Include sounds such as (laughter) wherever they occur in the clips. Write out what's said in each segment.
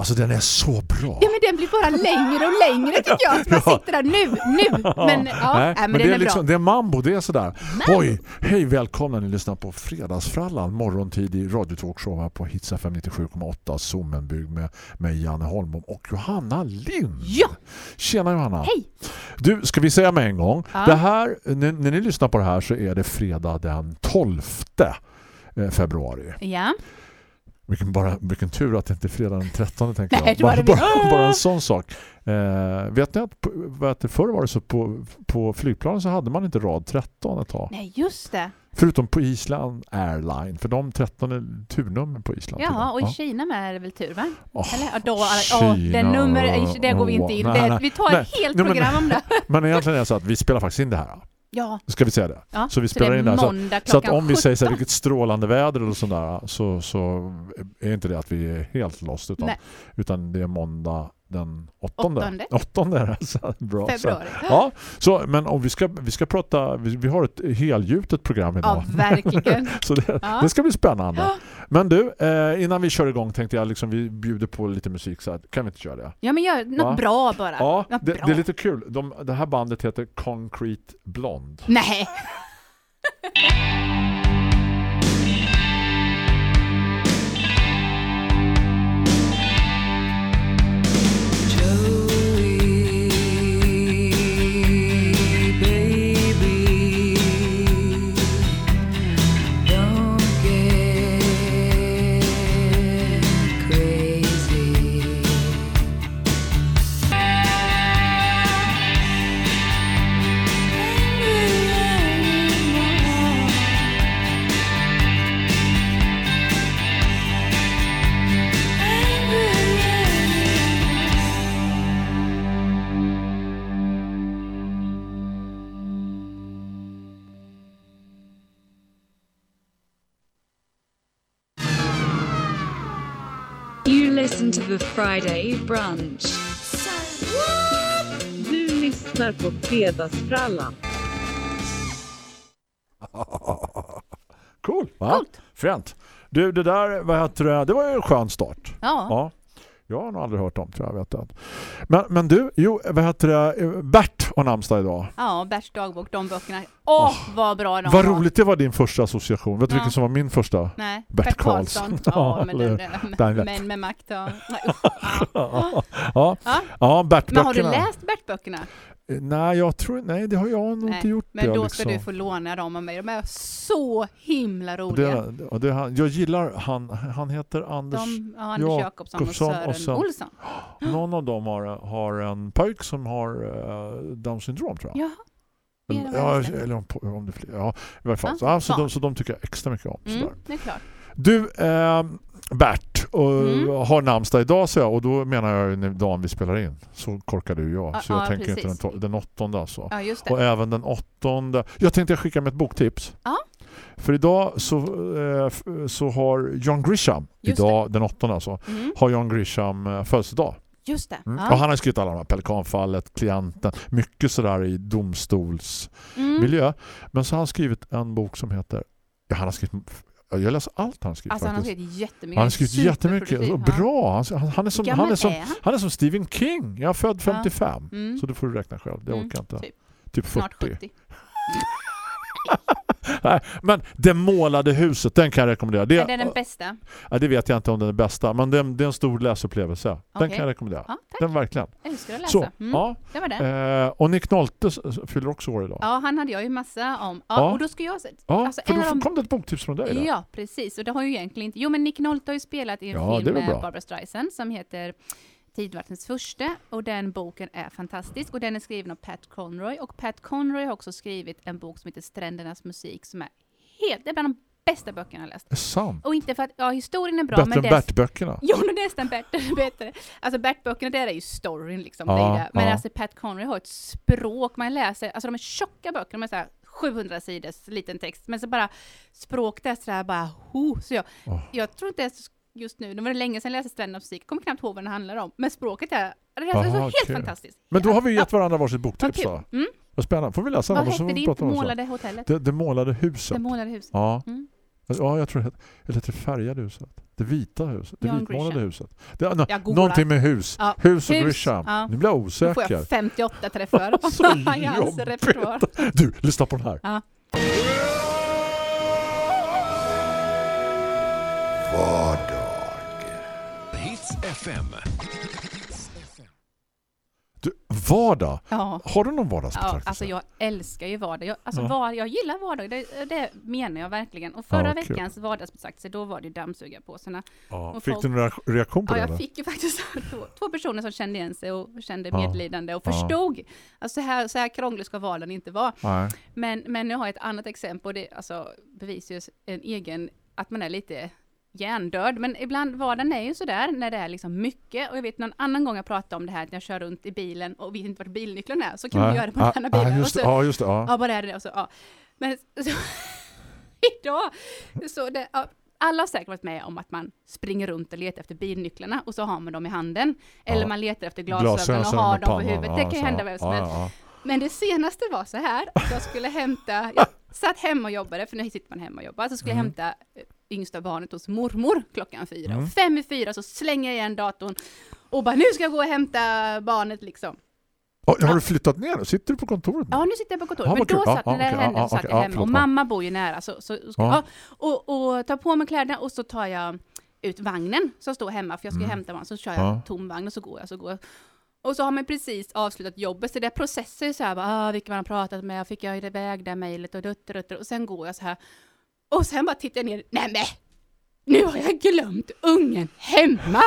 Alltså den är så bra. Ja men den blir bara längre och längre (laughs) tycker jag. Att man Ja. sitter där nu, nu. (laughs) Men ja, Nej, men, men den det är, är, liksom, bra. det är mambo, det är sådär. Oj, hej välkomna ni lyssnar på Fredagsfrallan, morgontid i radiotalkshow här på Hits FM 97,8 Zoomenbygg med mig Janne Holmbom och Johanna Lind. Ja. Tjena Johanna. Hej! Du, ska vi säga med en gång. Ja. Det här, när, när ni lyssnar på det här så är det fredag den 12 eh, februari. Ja. Vilken, bara, vilken tur att det inte är fredag den 13 tänker Nej, jag. Bara, det bara, bara en sån sak. Eh, vet ni att, det förr var det så på, på flygplanen så hade man inte rad 13 ett tag. Nej, just det. Förutom på Island Airline. För de 13 är turnummer på Island. Jaha, och i Ja. Kina med är det väl tur va? Åh, Eller? Då, Kina. det nummer, det går vi inte in. Nej, Det, nej, vi tar nej. ett helt program om det. (laughs) Men egentligen är det så att vi spelar faktiskt in det här. Ja, Ska vi säga det? ja. Så vi spelar in det. Så, så att om vi säger så här, 17. vilket strålande väder eller sådär så, så är inte det att vi är helt lost utan, Nej. utan det är måndag den åttonde. Åttonde. Åttonde är det. Så, bra. Så, februari. ja, så, men om vi ska, vi ska prata, vi, vi har ett helgjutet program idag. Ja, verkligen. (laughs) Så det, Ja. det ska bli spännande. Ja. Men du, eh, innan vi kör igång tänkte jag liksom, vi bjuder på lite musik så här, kan vi inte köra det? Ja, men gör något Va? bra bara. Ja, det, bra. det är lite kul. De, det här bandet heter Concrete Blonde. Nej. (laughs) the Friday brunch. Du lyssnar på Fredagsfrallan. (laughs) Cool, va? Coolt. Fränt. Du, det där, vad heter det? Det var ju en skön start. Ja. Ja. Jag har nog aldrig hört om, tror jag. Vet jag. Men, men du, jo, vad heter det? Bert har namnsdag idag. Ja, Berts dagbok, de böckerna. Åh, vad bra de Vad var. roligt det var din första association. Vet du Ja. vilken som var min första? Nej, Bert Bert, Karlsson. Ja, men, den, den, med makt. (laughs) Ja. Ja, Ja. ja Bert-böckerna. Men har du läst Bert-böckerna? Eh, Nej, jag tror, nej, det har jag nog Nej, inte gjort. Men det, då liksom. ska du få låna dem av mig. De är så himla roliga. det, och det, han- jag gillar han, han heter Anders De, ja, Anders Jakobsson och Sören och sen- Olsson. (gasps) Någon av dem har, har en pojk som har uh, Down syndrom tror jag. Ja, det är eller, det ja, eller om, om det fler. Ja, i varje fall. Ja, så, alltså, barn. de, så de tycker jag extra mycket om. mm, det är klart. Du, eh, Bert och, Mm. har namnsdag idag så jag, och då menar jag ju dagen vi spelar in. Så korkar du jag. Ja, så jag ja, tänker inte den, precis. den åttonde alltså. Det. Och även den åttonde. Jag tänkte skicka med ett boktips. Ja. För idag så, eh, så har John Grisham, Just idag den åttonde alltså, Mm, har John Grisham eh, födelsedag. just det. Mm. Ja. Och han har skrivit alla de här Pelikanfallet, Klienten, mycket sådär i domstolsmiljö. Mm. Men så har han skrivit en bok som heter, ja han har skrivit, jag läser allt han skrivit Alltså han har skrivit jättemycket. Han har skrivit jättemycket och ja. bra. Han, han, är som, han, är som, är han? han är som Stephen King. Jag är född 55. Mm. Så du får du räkna själv. Det Mm, orkar jag inte. typ. Typ 40. Snart 70. (laughs) (laughs) Nej, men Det målade huset, den kan jag rekommendera. Det, Är det den bästa? ja, det vet jag inte om den är bästa, men det, är- en stor läsupplevelse. Den kan jag rekommendera. Ja, tack. Den verkligen. Älskar att läsa. Så, Mm, ja. Det var det. Eh, och Nick Nolte fyller också år idag. Ja, han hade jag ju massa om. Ja, Ja. och då ska jag... Ja, alltså, för då kom det ett boktips från dig. där. Ja, precis. Och det har ju egentligen inte... Jo, men Nick Nolte har ju spelat i en Ja, film med. Barbara Streisand som heter Tidvattnets första och den boken är fantastisk och den är skriven av Pat Conroy och Pat Conroy har också skrivit en bok som heter Strändernas musik som är helt, det är bland de bästa böckerna jag läst. Sant. Och inte för att, ja historien är bra Bättre men än det Bert-böckerna. (laughs) Jo, nästan bättre. (laughs) bättre. Alltså Bert-böckerna, där är ju storyn liksom. Ja, det. Men ja. alltså Pat Conroy har ett språk man läser, alltså de är tjocka böcker, de är så här 700 sidors liten text, men så bara språk där sådär bara, ho, så jag, Åh. jag tror inte ens just nu, det var länge sedan jag läste Strändernas musik, kommer knappt ihåg vad den handlar om, men språket är, det är så Aha, helt okej. fantastiskt. Men då har vi gett varandra varsitt boktips då. Mm. Vad spännande. Får vi läsa Vad så hette ditt så. målade hotellet? Det, det målade huset. Det målade huset. Ja. Mm. ja, jag tror det heter, det färgade huset. Det vita huset. Det vitmålade Grisham. huset. Det no, någonting med hus. Ja, Hus och hus. Grisham. Ja. Nu blir jag Då får osäker. jag 58 träffar (laughs) Så (laughs) jobbigt. Du, lyssna på den här. Ja. FM. Du, vardag. Ja. Har du någon Ja, vardagsbetraktelse? alltså jag älskar ju vardag. Jag, alltså Ja. var, jag gillar vardag, det, det menar jag verkligen. Och förra Ja, kul. veckans vardagsbetraktelse, då var det dammsugarpåsarna. ja. och Fick folk- du någon reak- reaktion på Ja, det? jag eller? fick ju faktiskt (laughs) två, två personer som kände igen sig och kände Ja. medlidande och Ja. förstod. Alltså så här, så här krånglig ska vardagen inte vara. Nej. Men, men nu har jag ett annat exempel och det alltså, bevisar ju en egen, att man är lite hjärndöd. Men ibland, vardagen är ju sådär när det är liksom mycket. Och jag vet någon annan gång jag pratade om det här, att jag kör runt i bilen och vet inte vart bilnyckeln är. Så kan man göra det på Ja, den här ja, bilen. just, och så, ja, just det. Ja. Ja, vad är det? Och så, ja. Men (laughs) så, idag, så det, ja, alla har säkert varit med om att man springer runt och letar efter bilnycklarna och så har man dem i handen. Eller Ja. man letar efter glasögon och har dem på huvudet. Det kan ju hända vem som ja, helst. ja, Men det senaste var så här, att jag skulle hämta, jag satt hemma och jobbade, för nu sitter man hemma och jobbar, så skulle jag hämta yngsta barnet hos mormor klockan fyra. Mm. Och fem i fyra så slänger jag igen datorn och bara nu ska jag gå och hämta barnet liksom. ja. Har du flyttat ner? Sitter du på kontoret nu? Ja, nu sitter jag på kontoret. Ja, men då satt, ja, när det okej. hände Ja, så satt jag Ja, hemma. och mamma bor ju nära. Så, så, ja. och, och tar på mig kläderna och så tar jag ut vagnen som står hemma, för jag ska Mm. hämta barn. Så kör jag Ja. tom vagn och så går jag, så går jag. Och så har man precis avslutat jobbet, så det processar ju så här, bara, ah, vilka man har pratat med, fick jag iväg det mejlet och dutt, dutt, dutt, och sen går jag så här. Och sen bara tittar jag ner, nej men, nu har jag glömt ungen hemma!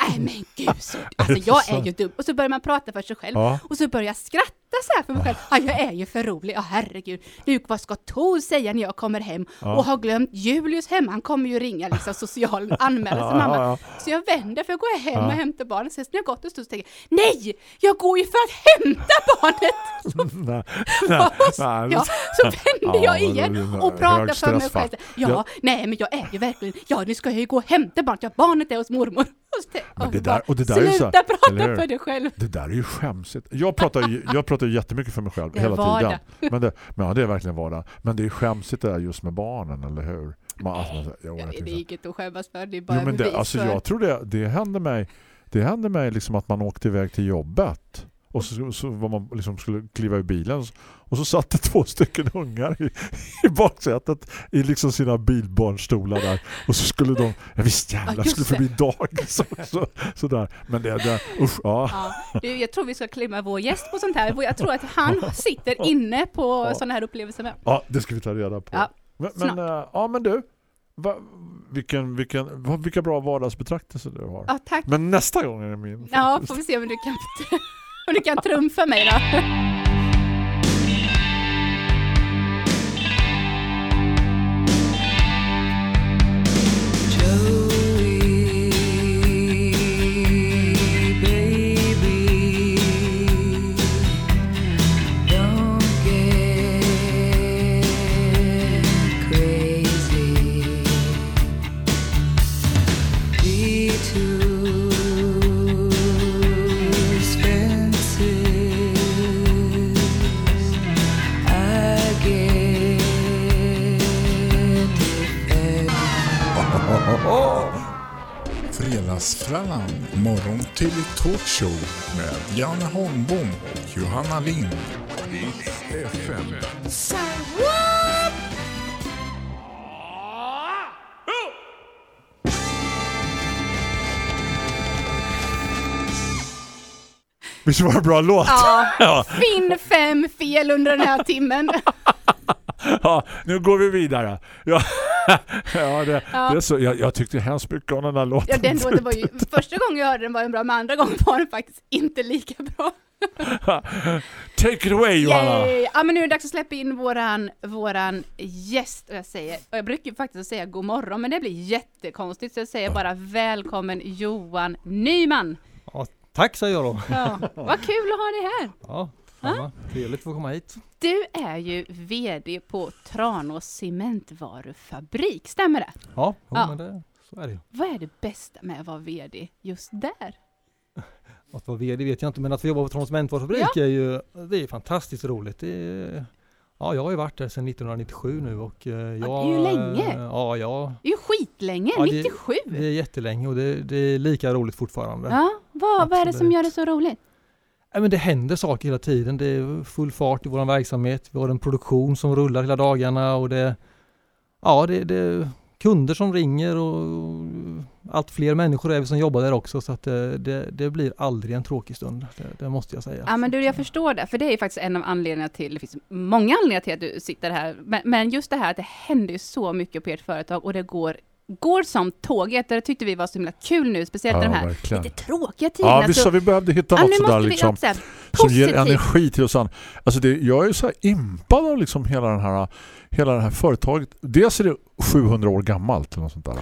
Nej men gud, så, alltså jag är ju dum. Och så börjar man prata för sig själv. Ja. Och så börjar jag skratta så här för mig själv. Ja, jag är ju för rolig. Ja, herregud. Nu, vad ska Tor säga när jag kommer hem Ja. och har glömt Julius hemma? Han kommer ju ringa liksom social (laughs) anmälan till mamma. Ja, Så jag vänder för jag går hem och hämtar barnet. Sen när jag gått en stund så tänker jag, nej! Jag går ju för att hämta barnet! (laughs) (laughs) ja, så vänder Ja, jag igen och pratar för mig själv. Ja, Ja. nej men jag är ju verkligen, ja nu ska jag ju gå och hämta barnet. Ja, barnet är hos mormor. Och så det där- och det där är så Sluta här, eller prata för dig själv. Det där är ju skämsigt. Jag pratar ju, (laughs) jag pratar ju jättemycket för mig själv är hela vardag. tiden. Men det, men ja, det är verkligen vardag. Men det är skämsigt det där just med barnen, eller hur? Man, alltså, man, jag Ja, tycker det så. är inget att skämmas för, det är bara Jo, men det, alltså, för... jag tror det, det hände mig det hände mig liksom att man åkte iväg till jobbet och så, så var man liksom skulle kliva ur bilen och så satt det två stycken ungar i, i baksätet i liksom sina bilbarnstolar där och så skulle de, ja visst Ja, jävlar, just skulle förbi dagis och (laughs) så, så där. Men det, det usch, ja. Ja, du, jag tror vi ska klimma vår gäst på sånt här. Jag tror att han sitter inne på Ja. sådana här upplevelser med. Ja, det ska vi ta reda på. Ja, men, men, äh, ja, men du, va, vilken, vilken, vilka bra vardagsbetraktelser du har. Ja, tack. Men nästa gång är det min. Ja, får vi se om du kan, om du kan trumfa mig då. (laughs) talkshow med Janne Holmbom och Johanna Lind. FM. Visst var det en bra låt? Ja. (laughs) finn fem fel under den här timmen. (laughs) Ja, nu går vi vidare. Ja, (laughs) ja, det, Ja. Det är så, jag, jag tyckte hemskt mycket om den här låten. Ja, den låten var ju, (laughs) första gången jag hörde den var den bra, men andra gången var den faktiskt inte lika bra. (laughs) Take it away Johanna! Yay! Ja, men nu är det dags att släppa in våran, våran gäst. Och jag, säger, och jag brukar faktiskt säga god morgon, men det blir jättekonstigt, så jag säger bara välkommen Johan Nyman. Ja, tack säger jag då. Ja, vad kul att ha dig här. Ja, Trevligt att få komma hit. Du är ju VD på Tranås cementvarufabrik, stämmer det? Ja, jo, Ja. men det, så är det. Vad är det bästa med att vara VD just där? (laughs) Att vara VD vet jag inte, men att få jobba på Tranås cementvarufabrik är ju det är fantastiskt roligt. Det är, ja, jag har ju varit där sedan 1997 nu och eh, jag... det är ju länge. Ja, ja, Det är ju skitlänge, Ja, det- 97! det är jättelänge och det, det är lika roligt fortfarande. Ja, vad, vad är det som gör det så roligt? Ja, men det händer saker hela tiden. Det är full fart i vår verksamhet. Vi har en produktion som rullar hela dagarna och det, ja, det, det är kunder som ringer och allt fler människor är vi som jobbar där också så att det, det, det blir aldrig en tråkig stund. Det, det måste jag säga. Ja men du, jag förstår det, för det är ju faktiskt en av anledningarna till, det finns många anledningar till att du sitter här, men, men just det här att det händer ju så mycket på ert företag och det går, går som tåget, det tyckte vi var så himla kul nu, speciellt i de här verkligen. lite tråkiga tiderna. Ja, vi sa vi behövde hitta ja, något nu sådär liksom, också, som ger energi till oss. Alltså det, jag är ju så här impad av liksom hela, den här, hela det här företaget. Dels är det 700 år gammalt eller något sånt där.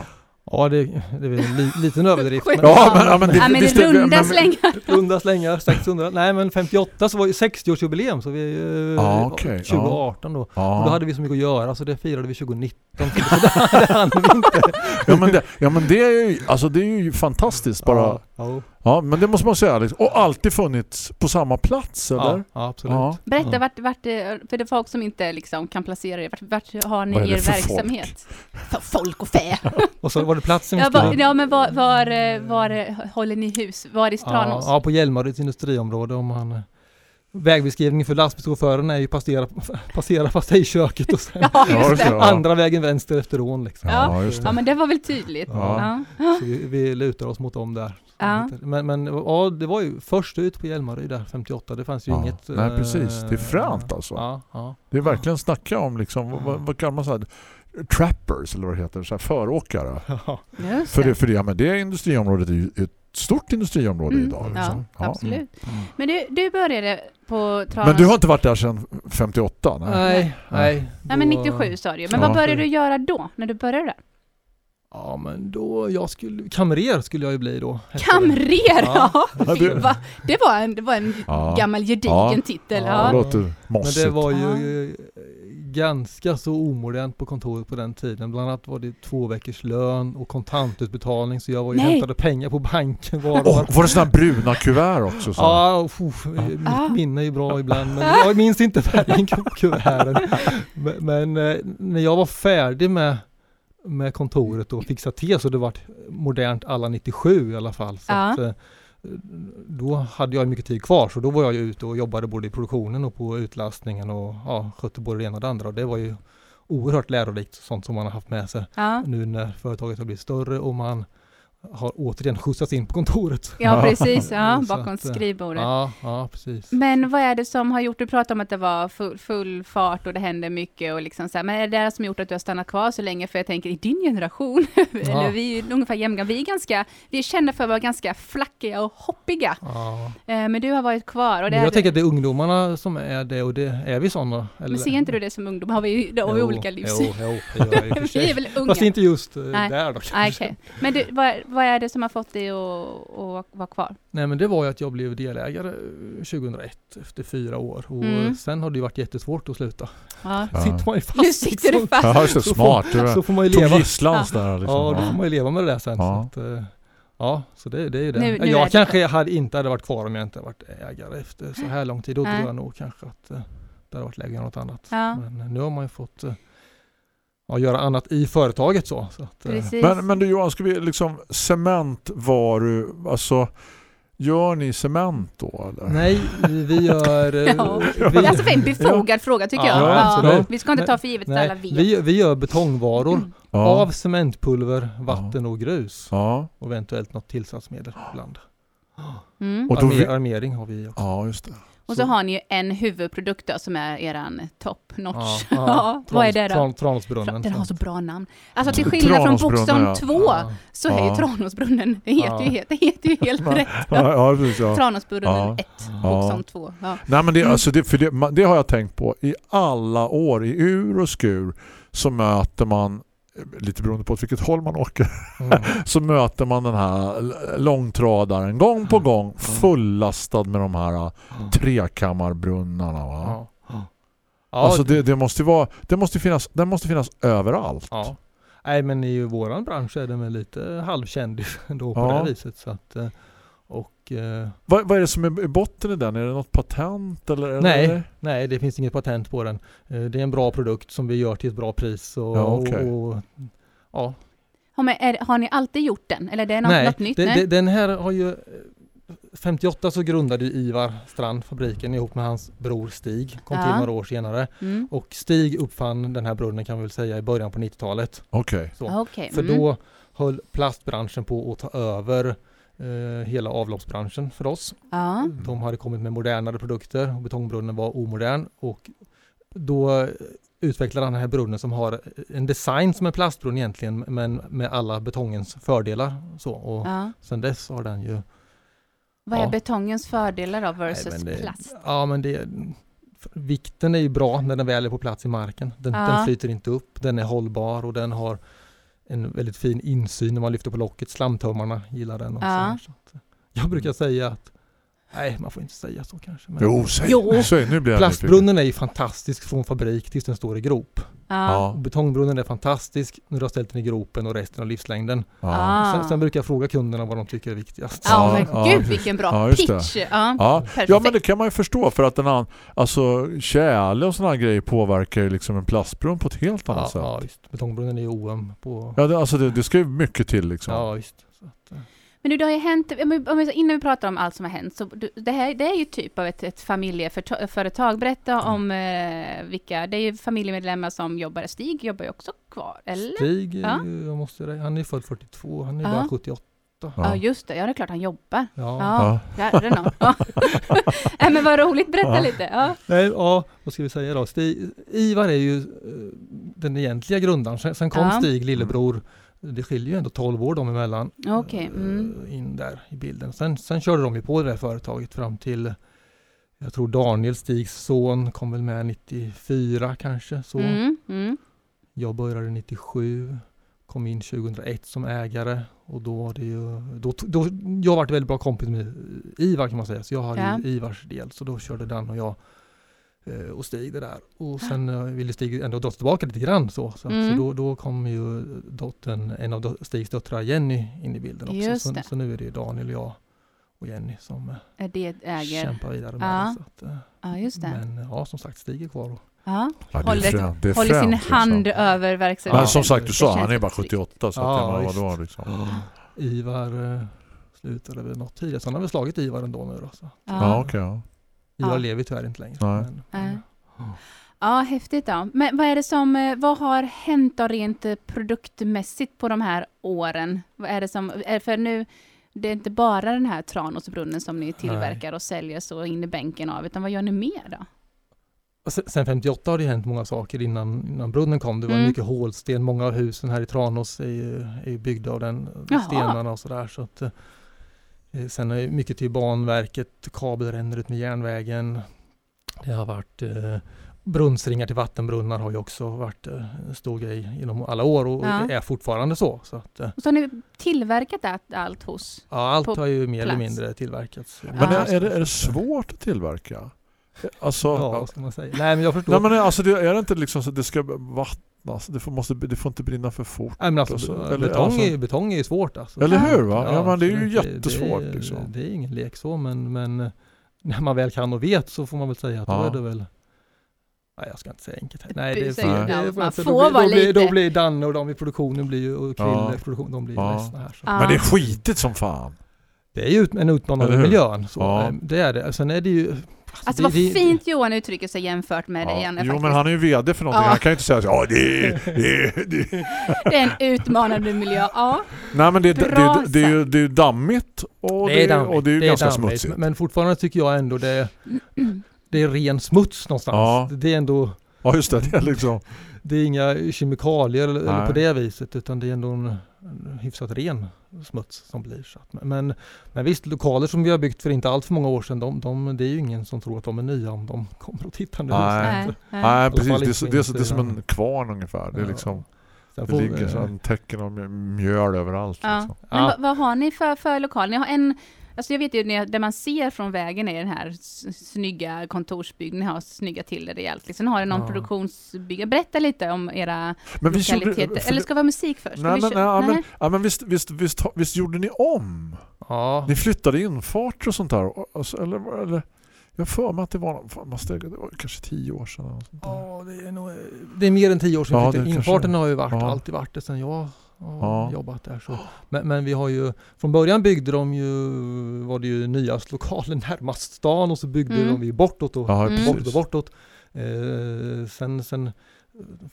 Ja, det, det är en li, liten överdrift. (laughs) men- Ja, men, ja, men det, ja men det är- runda men- slängar. (laughs) Runda slängar, 600. Nej men 58 så var ju 60-årsjubileum så vi Ja, okej, 2018 då. Och då hade vi så mycket att göra så det firade vi 2019. Så (laughs) det, det hann vi inte. Ja, men det, ja men det är ju, alltså det är ju fantastiskt bara. Ja, ja, Ja, men det måste man säga. Liksom. Och alltid funnits på samma plats, eller? ja, absolut. Ja. Berätta, vart, vart, eh, för det är folk som inte liksom kan placera er, vart, vart har ni er verksamhet? För folk och fä! (laughs) Och så var det platsen ja, var, ja men var, var, eh, var eh, håller ni hus? Var i Tranås? ja, på Hjälmareds industriområde om man... eh, Vägbeskrivningen för lastbilschauffören är ju passera, (laughs) passera pastejköket och sen (laughs) (laughs) Ja, andra vägen vänster efter ån liksom. Ja. just det. Ja men det var väl tydligt. Ja. Ja. Så vi, vi lutar oss mot dem där. Ja. Men, men ja, det var ju först ut på Hjälmaryd där 58. Det fanns ju Ja. inget... Nej, eh, precis. Det är fränt alltså. Ja, ja. Det är verkligen snacka om liksom, vad, vad kallar man så här, trappers eller vad det heter, så här föråkare. ja. Just För det. det, för det, ja, men det industriområdet är ju ett stort industriområde Mm. idag. Ja, Liksom. absolut. Mm. Men du, du började på Tranås... Men du har inte varit där sedan 58? Nej. Nej, nej. Nej men Då- 97 sa du ju. Men Ja. vad började du göra då, när du började där? Ja men då, jag skulle, kamrer skulle jag ju bli då. Kamrer! Ja. Ja, det- va? det var en, det var en Ja. gammal gedigen Ja. titel. Ja, Ja. det låter Men mossigt. det var ju Ja. ganska så omodernt på kontoret på den tiden. Bland annat var det två veckors lön och kontantutbetalning så jag var ju Nej. hämtade pengar på banken var och Åh, var. var det sådana här bruna kuvert också? Så? Ja, uff, mitt Ah. minne är ju bra ibland men jag minns inte (laughs) färgen på kuverten. Men, men eh, när jag var färdig med, med kontoret och fixat till så det var modernt alla 97 i alla fall. Så Ja. att, eh, då hade jag mycket tid kvar så då var jag ute och jobbade både i produktionen och på utlastningen och ja, skötte både det ena och det andra och det var ju oerhört lärorikt sånt som man har haft med sig Ja. nu när företaget har blivit större och man har återigen skjutsats in på kontoret. ja, (laughs) precis. Ja, bakom eh, skrivbordet. Ja, ja precis. Men vad är det som har gjort, du pratade om att det var full, full fart och det hände mycket och liksom så här, men är det det som har gjort att du har stannat kvar så länge? För jag tänker i din generation, (laughs) eller vi är ungefär jämngamla, vi är ganska, vi är kända för att vara ganska flackiga och hoppiga. Ja. Eh, Men du har varit kvar och det Men jag tänker att det är ungdomarna som är det och det är vi sådana. Men ser inte du det som ungdom? Har vi, då har vi olika livssyn? Jo, jo, för (laughs) Vi är väl unga? Fast inte just eh, Nej. där då kanske. okej. Men du, vad, vad är det som har fått dig att, att vara kvar? Nej men det var ju att jag blev delägare eh, 2001 efter fyra år och Mm. sen har det ju varit jättesvårt att sluta. Ja. Ja. (laughs) Sitter man ju fast. Nu sitter du liksom. fast. Ja. Så får- Smart. Du Så får man ju tog leva. gisslan där. Liksom. Ja, då får man ju leva med det där sen. Ja. Så att, eh, ja, så det, det är ju det. Nu- nu jag det- kanske hade inte hade varit kvar om jag inte varit ägare efter så här lång tid. Då tror jag nog kanske att eh, det hade varit läge något annat. Ja. Men nu har man ju fått eh, ja, göra annat i företaget så. så att, eh. Men, men du Johan, ska vi liksom cementvaru, alltså gör ni cement då eller? Nej, vi gör... eh, (laughs) Ja. vi, Det är alltså en befogad fråga tycker jag. Ja, Ja, vi ska inte ta för givet att alla nej, vet. vi, vi gör betongvaror Ja. av cementpulver, vatten och grus. Ja. Och eventuellt något tillsatsmedel ibland. Mm. Armer, armering har vi också. ja, just det. Och så har ni ju en huvudprodukt då, som är eran top notch. Ja, (laughs) Ja, vad är det då? Tran, Tranåsbrunnen. Den har så bra namn. Alltså till skillnad från Tranåsbrunnen, bokstav ja. 2 så är ju. Tranåsbrunnen, det heter, ju, Ja. helt- det heter ju helt (laughs) rätt. Ja, precis, ja. Tranåsbrunnen Ja. 1, Ja. bokstav 2. Ja. Nej men det, Mm. alltså det, för det, det har jag tänkt på i alla år, i ur och skur så möter man lite beroende på åt vilket håll man åker Mm. (laughs) så möter man den här långtradaren gång på gång fullastad med de här eh, trekammarbrunnarna va? Ja. Alltså det, det måste vara det måste finnas den måste finnas överallt. Ja. Nej men i våran bransch är den väl lite halvkändis (laughs) ändå på Ja. det här viset. Så att, eh, och, eh, Vad, vad är det som är i botten i den? Är det något patent eller? eller? nej, nej, det finns inget patent på den. Eh, Det är en bra produkt som vi gör till ett bra pris. Och, Ja, okej. och, och, ja. Har, men är, har ni alltid gjort den? Eller är det något, nej, något nytt? det- nej? det- den här har ju eh, 58 så grundade Ivar Strand fabriken ihop med hans bror Stig. Kom Ja. till några år senare. Mm. Och Stig uppfann den här brunnen kan vi väl säga i början på 90-talet. Okej. Okej. För mm. då höll plastbranschen på att ta över eh, hela avloppsbranschen för oss. Ja. De hade kommit med modernare produkter och betongbrunnen var omodern och då utvecklade han den här brunnen som har en design som en plastbrunn egentligen men med alla betongens fördelar. Så. Och ja. sen dess har den ju Vad är Ja. betongens fördelar då versus Nej, det- plast? Ja men det Vikten är ju bra när den väl är på plats i marken. Den, Ja. den flyter inte upp, den är hållbar och den har en väldigt fin insyn när man lyfter på locket. Slamtömmarna gillar den. Och Ja. så så att, jag brukar säga att Nej, man får inte säga så kanske. Men Jo, säg, Jo. säg nu blir. Plastbrunnen är ju fantastisk från fabrik tills den står i grop. Ja. Och betongbrunnen är fantastisk när du har ställt den i gropen och resten av livslängden. Ja. Ah. Sen, sen brukar jag fråga kunderna vad de tycker är viktigast. Ja, Ja, men ja, gud vilken bra just pitch! Ja. Ja. Men det kan man ju förstå för att den an, alltså tjäle och såna här grejer påverkar ju liksom en plastbrunn på ett helt annat Ja, sätt. ja visst. Betongbrunnen är ju oöm på... Ja, det, alltså det, det ska ju mycket till liksom. Ja, visst. Eh, Men det har ju hänt, innan vi pratar om allt som har hänt, så det här det är ju typ av ett, ett familjeföretag. Berätta Mm. om eh, vilka, det är ju familjemedlemmar som jobbar, Stig jobbar ju också kvar, eller? Stig, Ja. ja. jag måste, han är född 42, han är Ja. bara 78. Ja. Ja. just det, ja det är klart han jobbar. Ja. Ja, jävlar nån. Ja. (laughs) Nej men vad roligt, berätta Ja. lite. Ja. Nej, ja, vad ska vi säga då? Stig, Ivar är ju eh, den egentliga grundaren. Sen, sen kom Ja. Stig, lillebror. Det skiljer ju ändå 12 år dem emellan. Okej, eh, mm. In där i bilden. Sen, sen körde de ju på det där företaget fram till jag tror Daniel, Stigs son, kom väl med 94 kanske. Så. Mm, mm. Jag började 97, kom in 2001 som ägare och då var det ju, då, då, jag har varit väldigt bra kompis med Ivar kan man säga, så jag hade Ja. Ivars del, så då körde Dan och jag och Stig det där. Och sen eh, ville Stig ändå dra tillbaka lite grann så, så, Mm. så då, då kom ju dottern, en av do- Stigs döttrar Jenny in i bilden också. Så, det. så nu är det ju Daniel och jag och Jenny som eh, det kämpar vidare med Ja. det. Så att, eh, Ja, just det. men eh, ja, som sagt, Stig är kvar. Och, Ja. Ja, det Håller, det är håller sin liksom. hand över verksamheten. Men som sagt, du Det sa, han är bara tryggt. 78 så Ja, att menar, visst. vadå liksom. Ivar eh, slutade väl något tidigare, så han har väl slagit Ivar ändå nu då. Så. Ja, okej. ja. Ivar Ja. lever tyvärr inte längre. Nej. Men, Nej. Ja, häftigt då. Men vad är det som, eh, vad har hänt då rent eh, produktmässigt på de här åren? Vad är det som, är för nu, det är inte bara den här Tranåsbrunnen som ni tillverkar och säljer så in i bänken av, utan vad gör ni mer då? Sen- Sen 58 har det hänt många saker innan, innan brunnen kom. Det var Mm. mycket hålsten. Många av husen här i Tranås är är byggda av den Jaha. stenarna och sådär. Så att, eh, sen är mycket till Banverket, kabelrännor ut med järnvägen. Det har varit eh, brunnsringar till vattenbrunnar har ju också varit eh, en stor grej inom alla år och Ja. är fortfarande så. så att, eh, Och så har ni tillverkat allt, hos? ja, allt har ju mer eller plats. mindre tillverkats. Men är, är, det, är det svårt att tillverka? Alltså, Ja, vad ska man säga? Nej men jag förstår. nej, men alltså det, är det inte liksom så att det ska vattnas? Det får, måste, det får inte brinna för fort? Nej, men alltså, Alltså, eller- betong, alltså- är, betong är ju svårt alltså. Eller hur va? Ja, men det är ju inte- jättesvårt det är, liksom. Det är ingen lek så men, men eh, när man väl kan och vet så får man väl säga att då Ja. är det väl Nej jag ska inte säga enkelt. Nej det är, det Ja, man får då, blir, vara då, blir, då blir Danne och de i produktionen blir ju, och Ja. produktion, de blir ju Ja. ledsna här. Så. Ja. Men det är skitigt som fan. Det är ju ut- en utmanande miljön. Så, Ja. eh, Det är det. Sen är det ju Alltså det, vad det- fint Johan uttrycker sig jämfört med dig, Ja. Janne, Jo faktiskt. men han är ju VD för någonting. Ja. Han kan ju inte säga så ja det är, det är, (laughs) det. Det är en utmanande miljö, ja. Nej men det, är- det, det, det, är ju det är ju dammigt och det, är, dammigt, och det är ju det ganska dammigt, smutsigt. men- fortfarande tycker jag ändå det, (clears throat) det är ren smuts någonstans. Ja. Det är ändå Ja just det, det är liksom. (laughs) Det är inga kemikalier eller, på det viset utan det är ändå en, en hyfsat ren smuts som blir. Så att, men, men visst, lokaler som vi har byggt för inte allt för många år sedan, de, de, det är ju ingen som tror att de är nya om de (laughs) kommer och tittar nu. Nej. Nej, nej. Precis, det det, är, så, det är som en kvarn ungefär. Det är Ja. liksom, Sen Det får- ligger sån tecken av mjöl överallt. Ja. Liksom. Men Ja. vad, vad har ni för, för lokal? Ni har en, alltså jag vet ju när- där man ser från vägen är den här snygga kontorsbyggnaden, ni har snygga till det rejält. Liksom. Har ni någon Ja. produktionsbyggnad? Berätta lite om era Men gjorde, lokaliteter. för Eller det- ska det vara musik först? Nej, vi men, nej, ja, men, Nej. ja, men visst, visst, visst, ha- visst gjorde ni om? Ja, Ni flyttade infarter och sånt där? Alltså, eller, eller, jag för mig att det var, fan, måste, det var kanske tio år sedan. Ja, det är, nog, det är mer än tio år sedan Ja, det Infarten har ju varit, Ja. alltid varit det sedan jag har Ja. jobbat där. Så. Men, men vi har ju, från början byggde de ju, var det ju nyast lokalen (laughs) närmast stan och så byggde Mm. de ju bortåt och Ja, bortåt och bortåt. Eh, sen, sen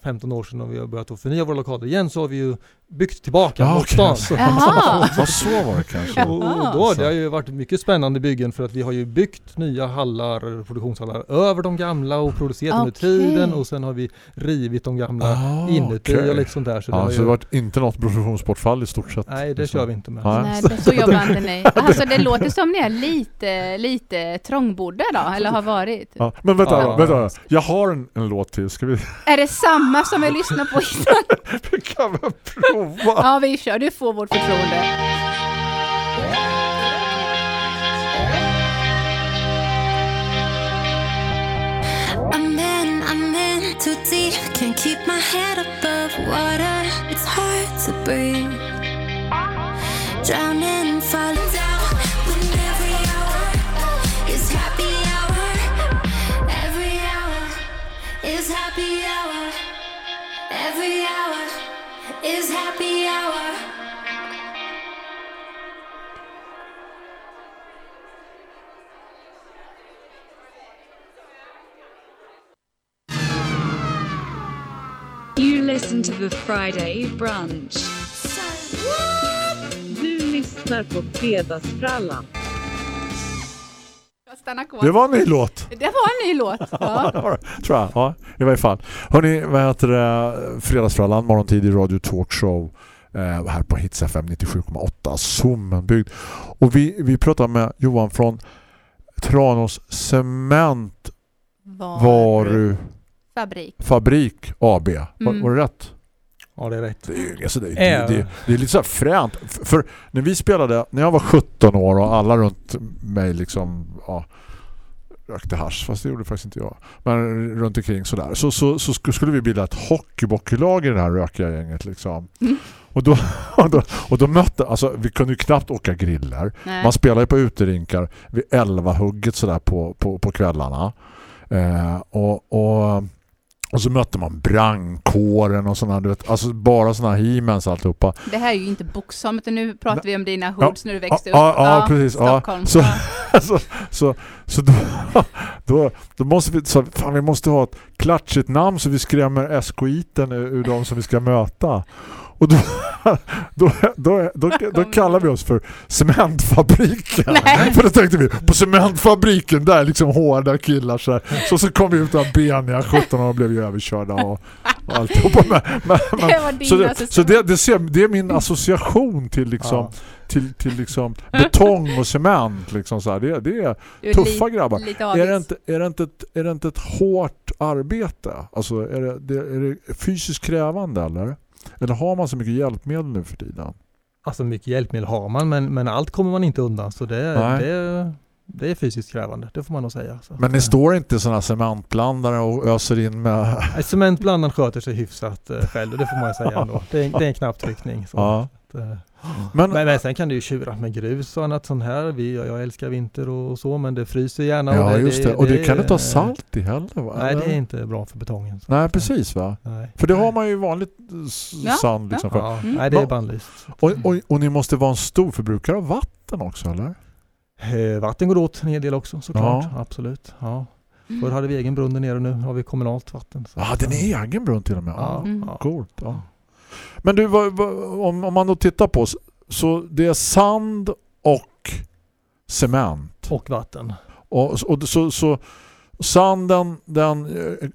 15 år sedan när vi har börjat att förnya våra lokaler igen så har vi ju byggt tillbaka Ja, mot stan. Så- Jaha. Ja, så var det kanske. Och, och då har det har ju varit mycket spännande byggen för att vi har ju byggt nya hallar, produktionshallar över de gamla och producerat under Okej. tiden och sen har vi rivit de gamla Ah, inuti okej. och liksom där. Så det Ja, har så ju, det var inte något produktionsbortfall i stort sett? nej, det liksom. kör vi inte med. Nej. Nej, det, så jobbar (laughs) inte ni. Alltså det låter som ni är lite, lite trångbodda då, eller har varit. Ja, men vänta, Ja. vänta. Jag har en, en låt till. Ska vi, Är det samma som vi lyssnar på innan? (laughs) vi kan väl prova? Ja, vi kör. Du får vårt förtroende. I'm in, I'm in too deep. Can't keep my head above water. It's hard to breathe. Drowning, falling down. Is happy hour. Every hour is happy hour. You listen to the Friday brunch. Du lyssnar på Fredagsfrallan. Stanna kvar. Det var en ny låt. Det var en ny låt. (laughs) Ja. Tror jag. Ja, i varje fall. Hörrni, vad heter det? Fredagsfrallan, morgontidig radio talkshow eh, här på Hits FM 97,8 Sommenbygd. Och vi, vi pratar med Johan från Tranås Cement Varu Fabrik. Fabrik AB. Var, Mm. var det rätt? Ja, det är rätt. Det är, alltså det, det, det, det är lite så här fränt. För, för när vi spelade, när jag var 17 år och alla runt mig liksom ja, rökte hasch, fast det gjorde faktiskt inte jag. Men runt omkring sådär. Så, så, så sk- skulle vi bilda ett hockeybockeylag i det här rökiga gänget liksom. Mm. Och då, (laughs) och då, och då mötte, alltså vi kunde ju knappt åka griller. Nej. Man spelar ju på uterinkar vid 11 hugget sådär på, på, på kvällarna. Eh, och, och, och så mötte man brandkåren och sådana, du vet, alltså bara sådana he-mans alltihopa. Det här är ju inte Boxholm, utan nu pratar vi om dina Ja. hoods när du växte Ja, upp. ja, precis, ja. Stockholm. Så- Ja. (laughs) så, så, så då, (laughs) då, då måste vi så, fan, vi måste ha ett klatschigt namn så vi skrämmer SKIten ur de som vi ska möta. Och då, (laughs) då, då, då, då kallar vi oss för cementfabriken. Nej. För då tänkte vi, på cementfabriken där är liksom hårda killar så, här. så, så kom vi ut av beniga 17 och blev ju överkörda och, och alltihopa. (laughs) Men, men, men, så det, så det, det, ser, det är min association till liksom Ja. till, till liksom betong och cement liksom så här. Det, det är Du tuffa li- grabbar. Är det, inte, är, det inte ett, är det inte ett hårt arbete? Alltså är det, det, är det fysiskt krävande eller? Eller har man så mycket hjälpmedel nu för tiden? Alltså mycket hjälpmedel har man men, men allt kommer man inte undan så det, det, det är fysiskt krävande, det får man nog säga. Så. Men det står inte sådana cementblandare och öser in med... Cementblandaren sköter sig hyfsat eh, själv och det får man säga ändå. Det är, det är en knapptryckning. Så. Ja. Att, eh, (gasps) Men, Men, men sen kan det ju tjura med grus och annat sånt här. Vi, jag älskar vinter och så men det fryser gärna. ja, och just det. Och det, kan inte ha salt i heller va? Nej, det är inte bra för betongen. Så. Nej, precis va? Nej. För det har man ju vanligt s- Ja, sand liksom för. Ja, Mm. nej, det är Ja. bannlyst. Och, och, och ni måste vara en stor förbrukare av vatten också, eller? Eh, Vatten går åt en hel del också såklart. Ja. Absolut. Ja. Mm. Förr hade vi egen brunn där nere, nu har vi kommunalt vatten. Så. Ja, ah, den är egen brunn till och med. Ja, Ja. Mm. ja. Coolt. Ja. Men du, vad, vad, om, om man då tittar på så det är sand och cement. Och vatten. Och, och så, så sanden, den,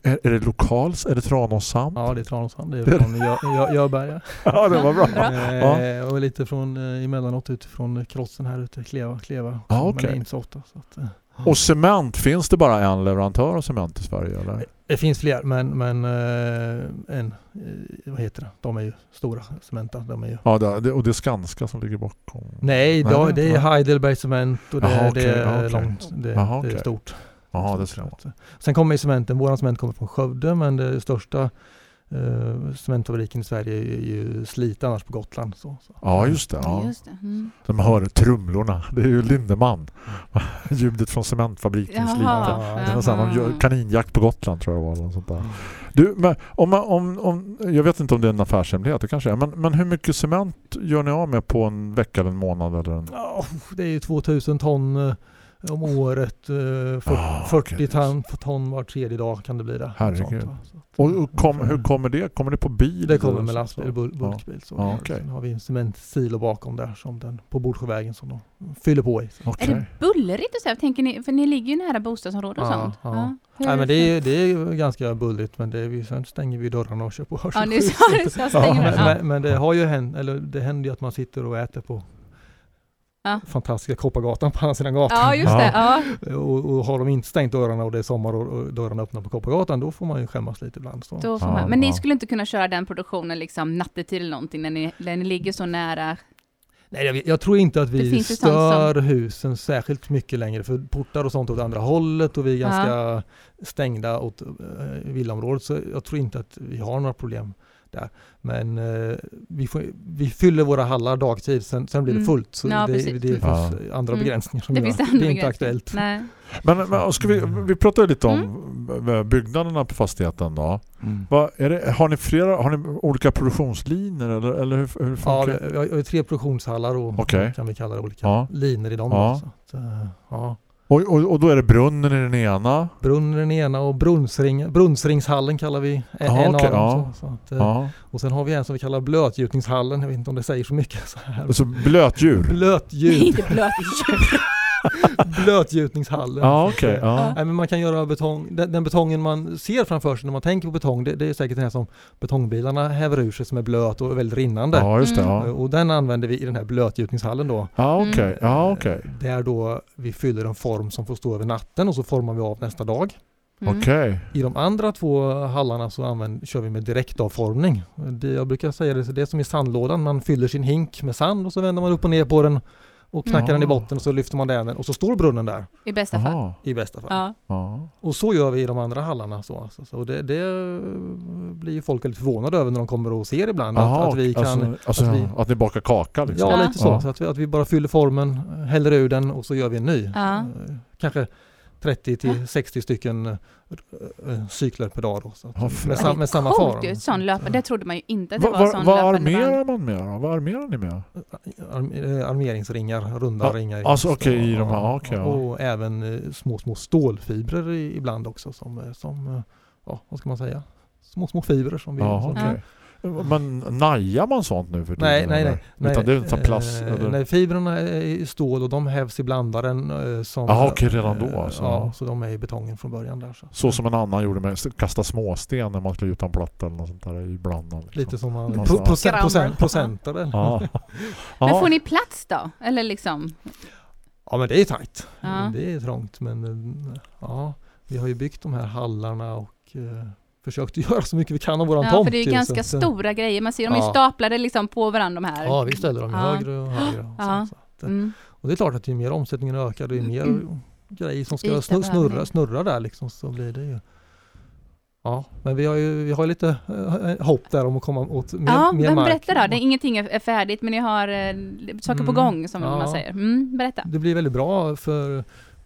är, är det lokals? Är det Tranås sand? Ja, det är Tranåshamn. Det Det- är från Gö- Gö- Görberga. (laughs) Ja, det var bra. Bra. Eh, och lite från eh, emellanåt utifrån krossen här ute, Kleva. Kleva Men okej. det är inte så ofta. Så att, eh. Och cement, finns det bara en leverantör av cement i Sverige? Eller? Det finns fler men, men eh, en, eh, vad heter det? De är ju stora, Cementa. De är ju Ja, det, det, och det är Skanska som ligger bakom. Nej, Nej, då, det är nej. Heidelberg Cement och det, Jaha, det okej, är okej. långt. Det, Jaha, det är stort. Jaha, det ser Sen kommer ju cementen, våran cement kommer från Skövde men det största eh, cementfabriken i Sverige är ju Slite annars på Gotland. Så, så. Ja, just det. Ja. Just det. Mm. De hör trumlorna. Det är ju Lindeman. (laughs) Ljudet från cementfabriken i Slite. Det de gör kaninjakt på Gotland tror jag var. eller Sånt där. Du, men om, om, om, jag vet inte om det är en affärshemlighet, det kanske är. Men, men hur mycket cement gör ni av med på en vecka eller en månad? Eller en... Ja, det är ju 2000 ton eh, om året. eh, fyr- Ah, 40 okej. ton, ton var tredje dag kan det bli det. Herregud. Sånt, Och, eh, och kom, hur kommer det? Kommer det på bil? Det kommer med lastbil, bul- bulkbil. Så. Ja, okej. Sen har vi en cementsilo bakom där som den på Bordsjövägen som de fyller på i. Okej. Är det bullrigt och så här, tänker ni? För ni ligger ju nära bostadsområden och Ja, sånt. ja. Nej men det är, det är ganska bullrigt men det är, vi- sen stänger vi dörrarna och kör på Ja, ni så jag stänger men. Ja. men, men det har ju hänt, eller det händer ju att man sitter och äter på Ja. fantastiska Koppargatan på andra sidan gatan. Ja, just det. Ja. Och, och har de inte stängt dörrarna och det är sommar och, och dörrarna öppna på Koppargatan då får man ju skämmas lite ibland. Så. Då får Ja, man. Men ni ja. skulle inte kunna köra den produktionen liksom nattetid eller någonting när ni, när ni ligger så nära? Nej, jag, jag tror inte att vi stör husen särskilt mycket längre för portar och sånt åt andra hållet och vi är Ja. ganska stängda åt eh, villaområdet så jag tror inte att vi har några problem där. Men eh, vi, får, vi fyller våra hallar dagtid, sen, sen blir det Mm. fullt. Så Ja, det, precis. det finns Ja. andra Mm. begränsningar som Det gör finns att andra det är inte aktuellt. Nej. Men, men ska vi, vi pratar ju lite om Mm. byggnaderna på fastigheten då. Mm. Är det, har ni flera, har ni olika produktionslinjer eller, eller hur, hur Ja, vi, vi har vi har tre produktionshallar och Okej. kan vi kalla det olika Ja. linjer i dem. Ja. då, Så att, ja. Och, och, och då är det brunnen i den ena? Brunnen är den ena och brunnsring, brunnsringshallen kallar vi en, Ja, en okej, av dem. ja. Så, så att, eh, Ja. Och sen har vi en som vi kallar blötgjutningshallen. Jag vet inte om det säger så mycket. Så här. Alltså blötdjur? Nej, Blötgjut, (laughs) inte blöt. (laughs) blötgjutningshallen. Ja, okej. ja. Nej, men man kan göra betong, den, den betongen man ser framför sig när man tänker på betong, det, det är säkert den här som betongbilarna häver ur sig som är blöt och väldigt rinnande. Ja, just det. Eh, Ja, Och den använder vi i den här blötgjutningshallen då. ja okej. Mm. Ja, okej. Eh, Där då vi fyller en form som får stå över natten och så formar vi av nästa dag. Mm. Okej. I de andra två hallarna så använder, kör vi med direktavformning. Det, jag brukar säga det, det är som i sandlådan, man fyller sin hink med sand och så vänder man upp och ner på den och knackar den i botten och så lyfter man den och så står brunnen där I bästa fall. Jaha. i bästa fall. Ja. Och så gör vi i de andra hallarna. Så, alltså, så det, det blir ju folk väldigt förvånade över när de kommer och ser ibland Jaha, att, att vi kan alltså, alltså, att vi- att ni bakar kaka liksom? Ja, lite så. Ja. så att, vi, att vi bara fyller formen, häller ur den och så gör vi en ny. Ja. Eh, Kanske 30 till 60 stycken eh, eh, cykler per dag. Då, så att, Ja, med, sam, det med samma form. ju, sån löpa. Det trodde man ju inte att det Va, var va, sån vad armerar man med då? Vad armerar ni med? Arm, eh, armeringsringar, runda Ja, ringar. alltså, okej, i och- de här, ja, okej, ja. Och även eh, små, små stålfibrer ibland också som, eh, som eh, ja, vad ska man säga? Små, små fibrer som vi... Ja, som, okej. Men najar man sånt nu för tiden? Nej, nej, nej. nej. Utan det är plast? Eh, eller? nej, fibrerna är i stål och de hävs i blandaren. eh, Som, Jaha, okej, redan då alltså. Ja, så de är i betongen från början där. Så, Så som en annan gjorde med att kasta småsten när man skulle gjuta en platta eller något sånt där i blandan. Liksom. Lite som man... Pro, procent, procent, procentare. Ja. (laughs) Men Ja. får ni plats då? Eller liksom? Ja men det är tajt. Ja. Det är trångt men eh, ja, vi har ju byggt de här hallarna och försökt (laughs) göra så mycket vi kan av våran Ja, tomt. för det är ju ju, ganska så eh, stora grejer. Man ser dem är ju Ja. staplade liksom på varandra de här. Ja, vi ställer dem Ja. högre och (gasps) högre. Och, Ja. så, så eh, Mm. och det är klart att ju mer omsättningen ökar, är mer Mm. grejer som ska snurra, snurra, snurra där liksom så blir det ju. Ja, men vi har ju vi har lite eh, hopp där om att komma åt mer, Ja, mer men mark. berätta då. Det är ingenting är är färdigt men ni har saker på Mm. gång som Ja. man säger. Mm, berätta. Det blir väldigt bra för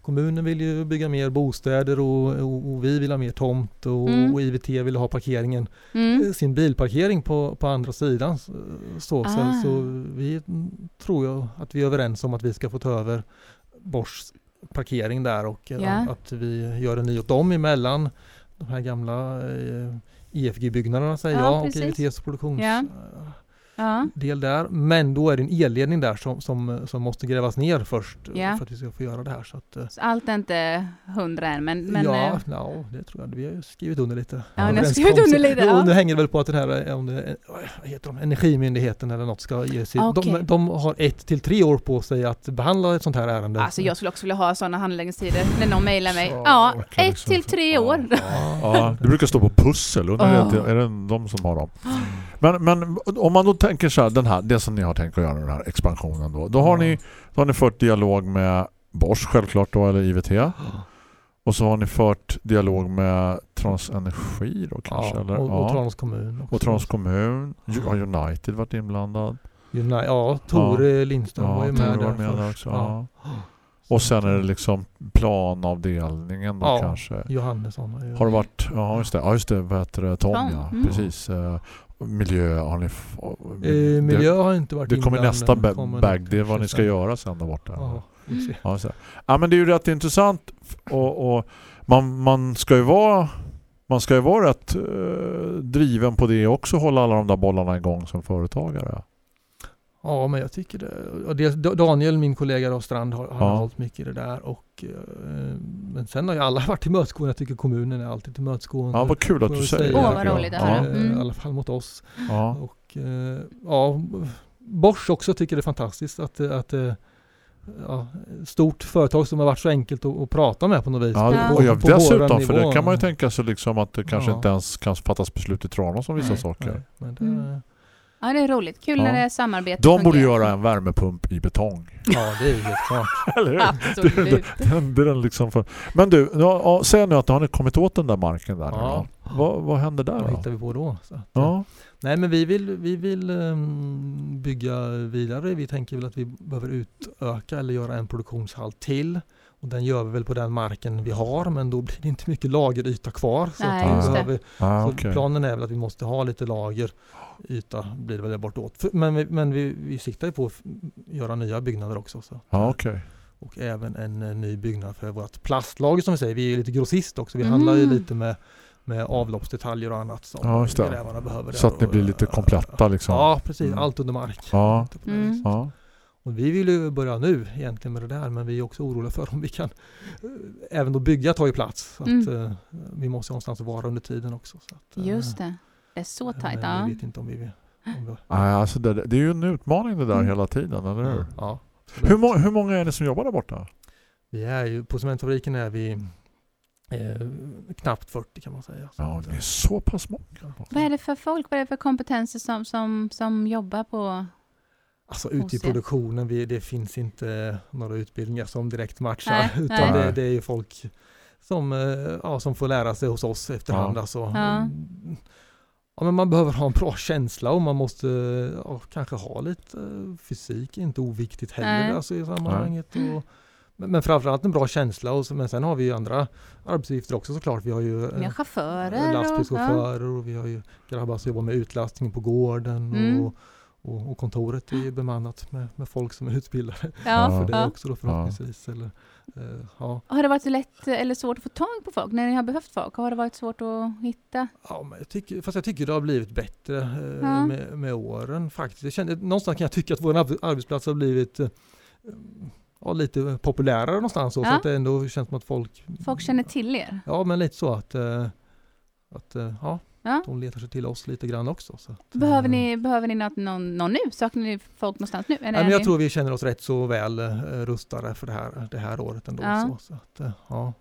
kommunen vill ju bygga mer bostäder och, och, och vi vill ha mer tomt och, Mm. och IVT vill ha parkeringen, Mm. eh, sin bilparkering på, på andra sidan. Så, så, Ah. så, så vi tror jag att vi är överens om att vi ska få ta över Bors parkering där och eh, Ja. att vi gör en ny åt dem emellan de här gamla eh, EFG-byggnaderna säger Ja, jag och precis. IVTs produktions... Ja. Ja. del där. Men då är det en elledning där som, som, som måste grävas ner först eh, Ja. för att vi ska få göra det här. Så att, eh, Så allt är inte hundra än, men... men ja, eh, ja, det tror jag. Vi har skrivit under lite. Ja, ni har skrivit under lite, (laughs) Jo, ja. nu hänger det väl på att den här, eh, om det, heter de, Energimyndigheten eller något ska ge sig. Okej. De, de har ett till tre år på sig att behandla ett sånt här ärende. Alltså jag skulle också vilja ha sådana handläggningstider när någon mejlar mig. Ja, ett liksom till tre Ja. år. Ja, det brukar stå på pussel. Undrar det, är det de som har dem? (gasps) Men, men om man då tänker så här, den här, det som ni har tänkt att göra, den här expansionen då. Då har, Ja. ni, då har ni fört dialog med Bosch självklart då, eller IVT. Och så har ni fört dialog med Transenergi då kanske? Ja, eller? och, ja. och Tranås kommun. också. och Trans kommun. Har United varit inblandad? Uni- Ja, Tore Lindström var ju med var med där först. också. Ja. Och sen är det liksom planavdelningen då Ja. kanske. Johannesson har det varit, ja just det, ja just det, vad heter det, Tom, Tom, ja, mm. precis. Miljö har ni... Eh, miljö har inte varit det, det kommer nästa ba- kommer bag, det är vad ni ska göra sen där borta. Se. Ja, så. ja men det är ju rätt intressant och, och man, man ska ju vara man ska ju vara rätt eh, driven på det också, hålla alla de där bollarna igång som företagare. Ja, men jag tycker det. Och det Daniel, min kollega då, Strand, har, har Ja. hållit mycket i det där. Och, eh, men sen har ju alla (laughs) varit tillmötesgående. Jag tycker kommunen är alltid tillmötesgående. Ja, vad kul att du säger det. Åh, vad roligt att ja. höra. Eh, Mm. I alla fall mot oss. Ja. Och eh, ja, Bosch också tycker det är fantastiskt att, att eh, ja, stort företag som har varit så enkelt att, att prata med på något vis. Ja, Ja. och ja, På- på dessutom, för det kan man ju tänka sig liksom att det kanske Ja. inte ens kan fattas beslut i Tranås om vissa Nej, saker. nej, men det, Mm. Ja, det är roligt. Kul Ja. när det är samarbete De borde fungerar. göra en värmepump i betong. Ja, det är ju helt klart. (laughs) Eller hur? Absolut. Den, det är den liksom för... Men du, ja, ja, säg nu att nu har ni kommit åt den där marken där. Ja. Vad, vad händer där Vad då? hittar vi på då? Så att, Ja. Nej men vi vill, vi vill ehm, bygga vidare. Vi tänker väl att vi behöver utöka eller göra en produktionshall till. Och den gör vi väl på den marken vi har men då blir det inte mycket lageryta kvar. Så, Nej, att vi det. behöver, Ah, så okej. planen är väl att vi måste ha lite lageryta blir det väl där bortåt. För, men vi, men vi, vi siktar ju på att göra nya byggnader också. Så. Ja, okej. Och även en, eh, ny byggnad för vårt plastlager som vi säger. Vi är lite grossist också. Vi Mm. handlar ju lite med, med avloppsdetaljer och annat som Ja, grävarna behöver. Så att ni blir lite eh, kompletta liksom. Ja, precis. Mm. Allt under mark. Ja. Mm. Ja. Och vi vill ju börja nu egentligen med det där men vi är också oroliga för om vi kan eh, även då bygga tar ju plats. Så Mm. att, eh, vi måste ju någonstans vara under tiden också. Så att, eh, Just det. Det är så tajt. Men Ja. vi vet inte om vi vill. Om vi, (gasps) Nej, alltså det, det är ju en utmaning det där Mm. hela tiden, eller hur? ja. Hur, må, hur många är det som jobbar där borta? Vi är ju, på cementfabriken är vi eh, knappt 40 kan man säga. Så Ja, det är så pass många. Vad är det för folk, vad är det för kompetenser som, som, som jobbar på... Alltså ute i produktionen, vi, det finns inte några utbildningar som direkt matchar. Nej, utan nej. det, det är ju folk som, eh, ja, som får lära sig hos oss efterhand. Ja. Alltså, Ja. Ja, men man behöver ha en bra känsla och man måste ja, kanske ha lite eh, fysik, inte oviktigt heller Nej. alltså, i sammanhanget. Och, men, men framförallt en bra känsla. Och så, men sen har vi ju andra arbetsuppgifter också såklart. Vi har ju Ni har eh, chaufförer och... Ja. lastbilschaufförer och vi har ju grabbar som jobbar med utlastning på gården. Mm. Och, och, och kontoret är bemannat med, med folk som är utbildade (laughs) Ja. (laughs) för det Ja. också då förhoppningsvis. Eller, eh, ja. Har det varit lätt eller svårt att få tag på folk när ni har behövt folk? Har det varit svårt att hitta? Ja, men jag tycker, fast jag tycker det har blivit bättre eh, Ja. med, med åren faktiskt. Jag känner, någonstans kan jag tycka att vår ar- arbetsplats har blivit eh, ja, lite populärare någonstans. Så, så Ja. att det ändå känns som att folk... Folk känner till er? Ja, men lite så att, eh, att eh, ja, Ja. de letar sig till oss lite grann också. Så att, Behöver eh, ni, behöver ni något, någon, någon nu? Saknar ni folk någonstans nu? Eller Nej, men jag ni- tror vi känner oss rätt så väl eh, rustade för det här, det här året ändå. Ja. Så, så att, eh, ja.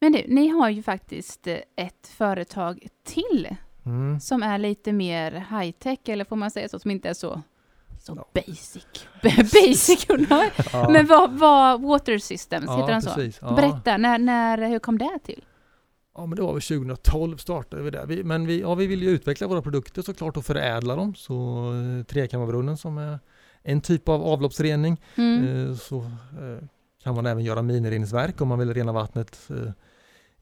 Men du, ni har ju faktiskt ett företag till Mm. som är lite mer high-tech, eller får man säga så, som inte är så, så Ja. basic. (laughs) basic. (laughs) Ja. Men vad, vad Water Systems, Ja, heter den så? precis. Berätta, när, när, hur kom det till? Ja men det var väl 2012 startade vi. Vi, men vi, ja, vi vill ju utveckla våra produkter såklart och förädla dem. Så eh, Trekammarbrunnen som är en typ av avloppsrening. Mm. Eh, så eh, kan man även göra minireningsverk om man vill rena vattnet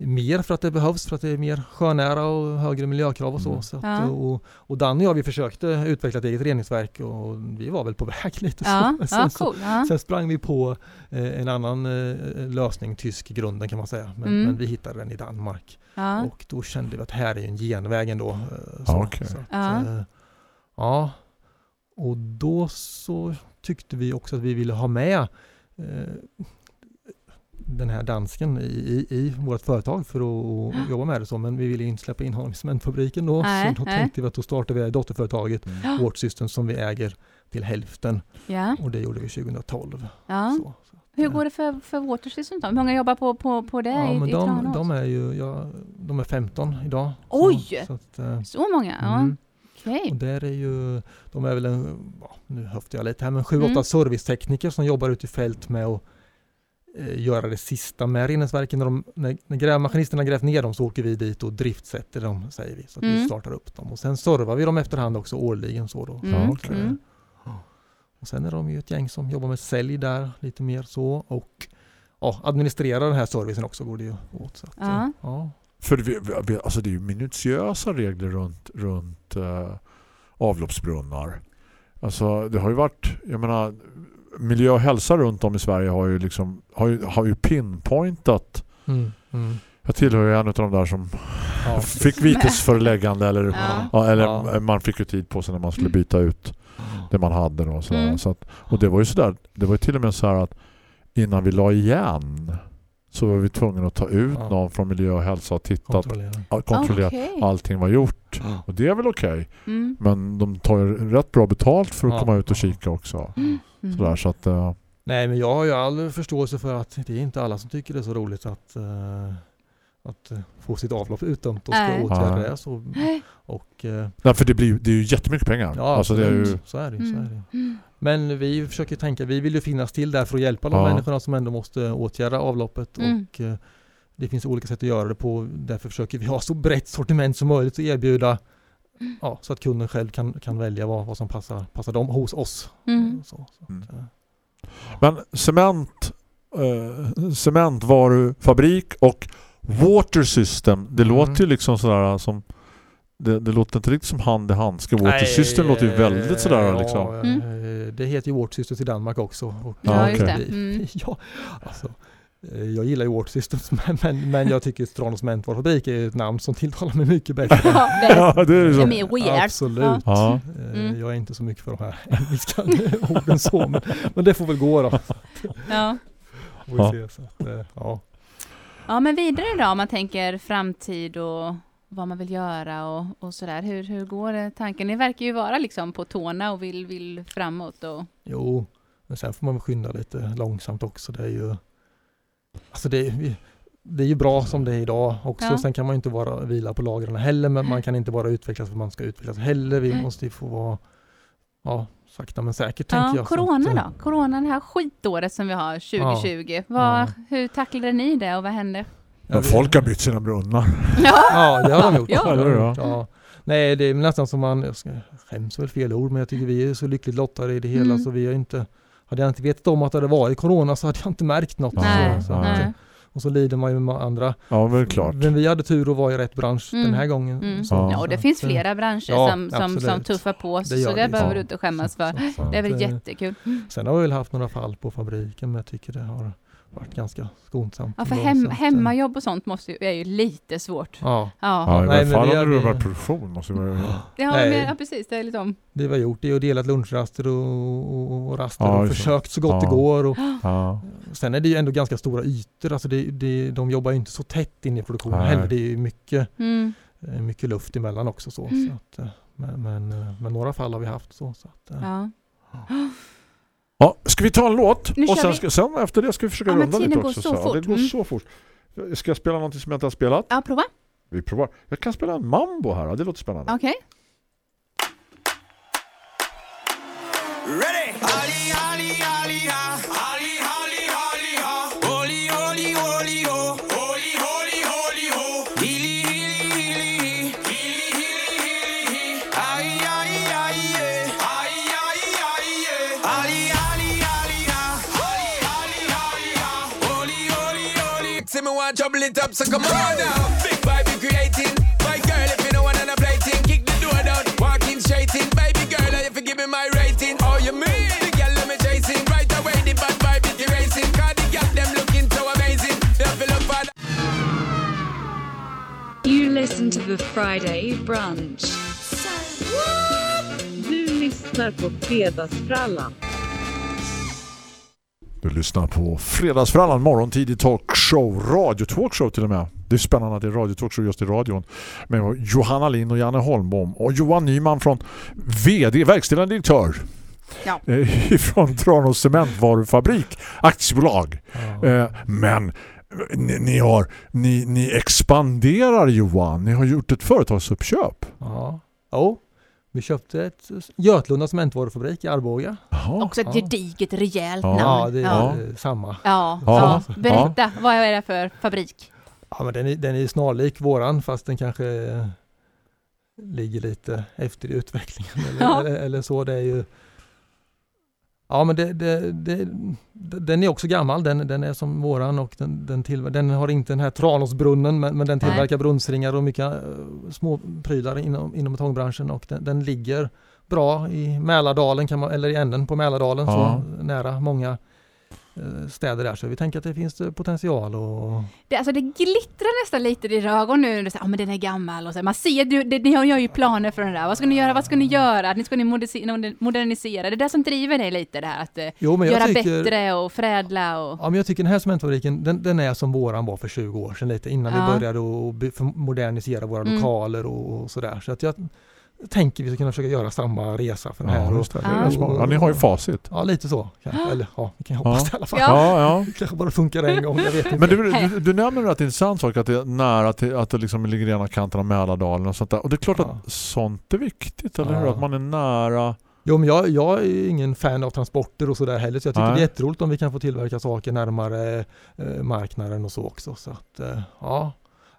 mer för att det behövs för att det är mer sjönära och högre miljökrav och så. Mm. så att, Ja. och, och Danny och jag vi försökte utveckla ett eget reningsverk och vi var väl på väg (laughs) lite Ja, så. ja, så- cool. Ja. Sen sprang vi på eh, en annan eh, lösning, tysk i grunden kan man säga. Men, Mm. men vi hittade den i Danmark. Ja. Och då kände vi att här är ju en genväg ändå. eh, Ja, Så, okej. så att, Ja. eh, ja. och då så tyckte vi också att vi ville ha med eh, den här dansken i, i, i vårt företag för att att jobba med det så, men vi ville inte släppa in honom i cementfabriken då. Nej, så då tänkte vi att då startar vi dotterföretaget Ja. Vårt System som vi äger till hälften Ja. och det gjorde vi 2012. ja. Så, så. Hur går det för, för Watersystem då? Hur många jobbar på, på, på det Ja, i, men i de, är ju, ja, de är 15 idag. Oj! Så, att, eh, Så många? Mm. okej. Och där är ju, de är väl en, nu höftar jag lite här, men sju, åtta Mm. servicetekniker som jobbar ute i fält med att eh, göra det sista med reningsverken. När, de, när, när grävmaskinisterna grävt ner dem så åker vi dit och driftsätter dem, säger vi. Så att vi Mm. startar upp dem. Och sen servar vi dem efterhand också årligen. Så då. Mm, eh, mm. Och sen är de ju ett gäng som jobbar med sälj där, lite mer så. Och ja, administrerar den här servicen också går det ju åt. Så att, Ja. eh, ja. För vi, vi, vi- alltså det är ju minutiösa regler runt, runt eh, avloppsbrunnar. Alltså det har ju varit, jag menar, miljö och hälsa runt om i Sverige har ju liksom, har ju, har ju pinpointat Mm, mm, jag tillhör ju en av de där som ja. (laughs) fick vitesföreläggande eller, Ja. ja, eller Ja. man fick ju tid på sig när man skulle byta ut det man hade då, och sådär. Mm. Så att, och det var ju sådär, det var ju till och med så här att innan vi la igen så var vi tvungna att ta ut Ja. någon från miljö och hälsa och titta Kontrollera. ja, kontrollera att allting var gjort. Och det är väl okej. Mm. Men de tar ju rätt bra betalt för att Ja. komma ut och kika också. Mm. Sådär, så att, eh, Nej, men jag har ju all förståelse för att det är inte alla som tycker det är så roligt att, eh, att eh, få sitt avlopp utdömt och ska Nej. åtgärda det. Så, Nej. (gasps) och, eh, nej, för det, blir, det är ju jättemycket pengar. ja, alltså, det är ju, så är det, så är det. ju. Mm. Men vi försöker tänka, vi vill ju finnas till där för att hjälpa de Ja. människorna som ändå måste åtgärda avloppet. Mm. Och det finns olika sätt att göra det på. Därför försöker vi ha så brett sortiment som möjligt och erbjuda Mm. Ja, så att kunden själv kan, kan välja vad, vad som passar, passar dem hos oss. Mm. Så, så, Mm. att, eh, Men cement, eh, cementvarufabrik och water system, det Mm. låter ju liksom sådär som det, det låter inte riktigt som hand i handske. Water Nej, system låter ju väldigt sådär ja, liksom. eh, Det heter ju Water Systems i Danmark också. Och Ja, Ja, just det. Mm. (laughs) ja, alltså, eh, jag gillar ju Water Systems (laughs) men, men, men jag tycker Tranås Cementvarufabrik är ett namn som tilltalar mig mycket bättre. (laughs) Ja, det är liksom. mer weird. Absolut. Ja. Eh, Mm. Jag är inte så mycket för de här (laughs) engelska orden så, men, men det får väl gå då. Ja. Vi så att, eh, ja. ja, men vidare då om man tänker framtid och vad man vill göra och, och sådär. Hur, hur går det tanken? Ni verkar ju vara liksom på tårna och vill, vill framåt. Och, Jo, men sen får man skynda lite långsamt också. Det är ju, alltså det, är- det är ju bra som det är idag också. Ja. Sen kan man ju inte bara vila på lagren heller, men man kan inte bara utvecklas för man ska utvecklas heller. Vi Nej. måste ju få vara, ja, sakta men säkert tänker ja, jag. Corona att, eh, då? Corona, det här skitåret som vi har 2020. Vad, Ja. Hur tacklade ni det och vad hände? ja, folk har bytt sina brunnar. (laughs) Ja, Ja, det har de gjort. Ja. Det ja. Nej, det är nästan som man, jag skäms väl fel ord, men jag tycker vi är så lyckligt lottade i det hela Mm. så vi har inte, hade jag inte vetat om att det hade varit corona så hade jag inte märkt något. nej, så, så att, nej. Och så lider man ju med andra. Ja, väl klart. Men vi hade tur att vara i rätt bransch Mm. den här gången. Mm. Så- Ja. Ja, och det så finns flera branscher ja, som, som, som tuffar på, Det så det behöver Ja. du inte skämmas för. så- så Det är väl eh, jättekul. Sen har vi väl haft några fall på fabriken men jag tycker det har varit ganska skonsamt. Ja, för hem, eh, hemmajobb och sånt måste ju, är ju lite svårt. Ja, Ja, Ja, i men fall vi om du hade- jobbar produktion måste det vara... ja, Nej. men, ja precis. Det är lite om. det vi har gjort det är att delat lunchraster och, och, och raster Ja, och det. försökt så gott Ja. det går. Och, Ja. sen är det ju ändå ganska stora ytor, alltså det, det, de jobbar ju inte så tätt in i produktionen Nej. heller. Det är ju mycket, Mm. eh, mycket luft emellan också. Så, Mm. så att, eh, men, men, men några fall har vi haft så. så att, Ja. (gasps) Ja, ska vi ta en låt? Nu och sen, ska, sen efter det ska vi försöka Ja, runda lite också. så Ja, det går Mm. så fort. Ska jag spela någonting som jag inte har spelat? ja, prova. Vi provar. Jag kan spela en mambo här. Det låter spännande. Okej. Ready? Ali, Ali, Ali. Ali, See me want trouble it up, so come on now. Big vibe be creating. My girl, if you know what I'm plating, kick the door down, walking straight in. Baby girl, if you give me my rating, oh you mean the girl let me chasing right away the bad vibe is erasing. Cause the girl them looking so amazing. They feel up for You listen to the Friday brunch. Du lyssnar lyssnar på Fredagsfrallan. Du lyssnar på Fredagsfrallan, morgontidig talkshow, radiotalkshow till och med. Det är spännande att det är radiotalkshow just i radion. Med Johanna Lind och Janne Holmbom och Johan Nyman från VD, verkställande direktör. Ja. eh, (laughs) Från Tranås cementvarufabrik aktiebolag. Eh, Men eh, ni, ni, har, ni, ni expanderar Johan. Ni har gjort ett företagsuppköp. Ja. Jo, vi köpte ett Götlunda cementvarufabrik i Arboga. Jaha. Också ett gediget, rejält Ja. namn. Ja, det är ja. samma. Ja, Ja. Berätta, vad är det för fabrik? Ja, men den är, den är snarlik våran fast den kanske ligger lite efter i utvecklingen eller, Ja. eller, eller så. Det är ju Ja men det, det, det, den är också gammal, den, den är som våran och den, den, tillver- den har inte den här Tranåsbrunnen men, men den Nej. tillverkar brunnsringar och mycket eh, små prylar inom, inom betongbranschen och den, den ligger bra i Mälardalen kan man, eller i änden på Mälardalen Ja. så nära många städer där så vi tänker att det finns eh, potential och Det, alltså det glittrar nästan lite i dina ögon nu. när du säger, Ja, men den är gammal. Och så. Man ser, du, det, ni gör ju planer för den där. Vad ska ni göra? Vad ska ni göra? Ni ska ni modernisera? Det är det som driver dig lite, det här att eh, Jo, göra tycker- bättre och förädla och... Ja, men jag tycker den här cementfabriken, den, den är som våran var för 20 år sedan lite innan Ja. vi började för- modernisera våra Mm. lokaler och, och sådär. Så att jag tänker vi ska kunna försöka göra samma resa för den här. Ja, det. Det är Ja. ja, ni har ju facit. ja, lite så kanske. Eller ja, vi kan hoppas det i alla fall. Ja. Ja, ja. Det kanske bara funkar en gång, jag vet inte. Men du, du, du nämner en rätt intressant sak att det är nära till, att det liksom ligger i ena kanten av Mälardalen och sånt där. Och det är klart Ja. att sånt är viktigt, eller hur? Ja. Att man är nära. Jo, men jag, jag är ingen fan av transporter och sådär heller, så jag tycker Nej. det är jätteroligt om vi kan få tillverka saker närmare eh, marknaden och så också. Så att, eh, ja.